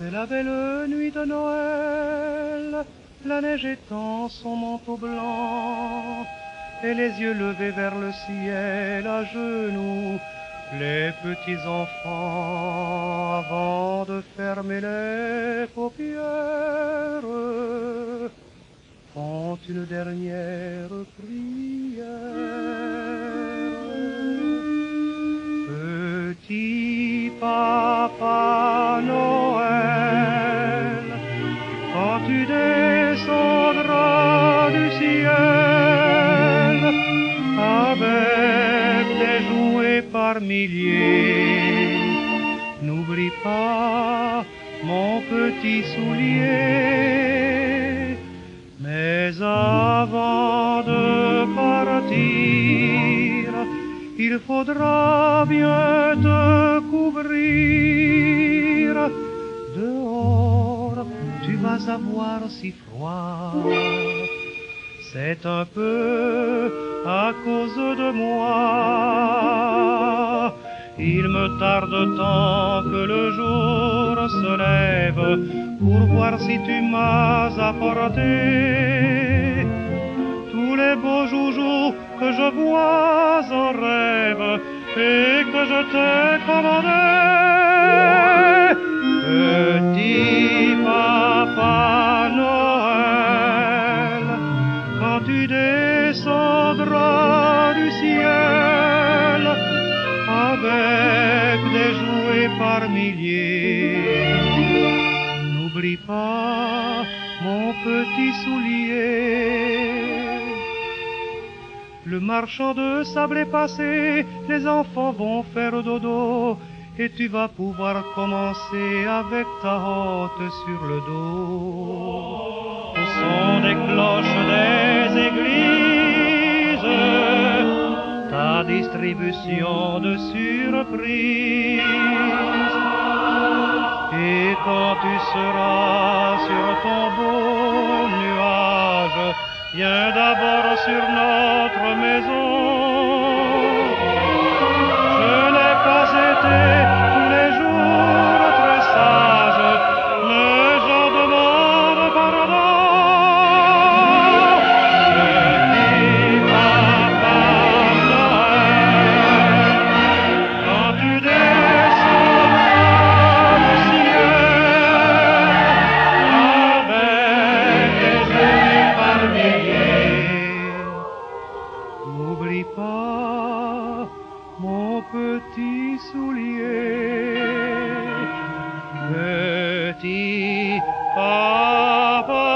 C'est la belle nuit de Noël, la neige étend son manteau blanc, et les yeux levés vers le ciel à genoux, les petits enfants, avant de fermer les paupières, font une dernière prière. Petit papa n'oublie pas mon petit soulier. Mais avant de partir, il faudra bien te couvrir. Dehors, tu vas avoir si froid. C'est un peu à cause de moi. Il me tarde tant que le jour se lève pour voir si tu m'as apporté tous les beaux joujoux que je vois en rêve et que je t'ai commandé. Petit papa Noël, quand tu descendras du ciel des jouets par milliers, n'oublie pas mon petit soulier. Le marchand de sable est passé, les enfants vont faire dodo, et tu vas pouvoir commencer avec ta hotte sur le dos. Distribution de surprises. Et quand tu seras sur ton beau nuage, viens d'abord sur notre maison. N'oublie pas mon petit soulier, petit papa.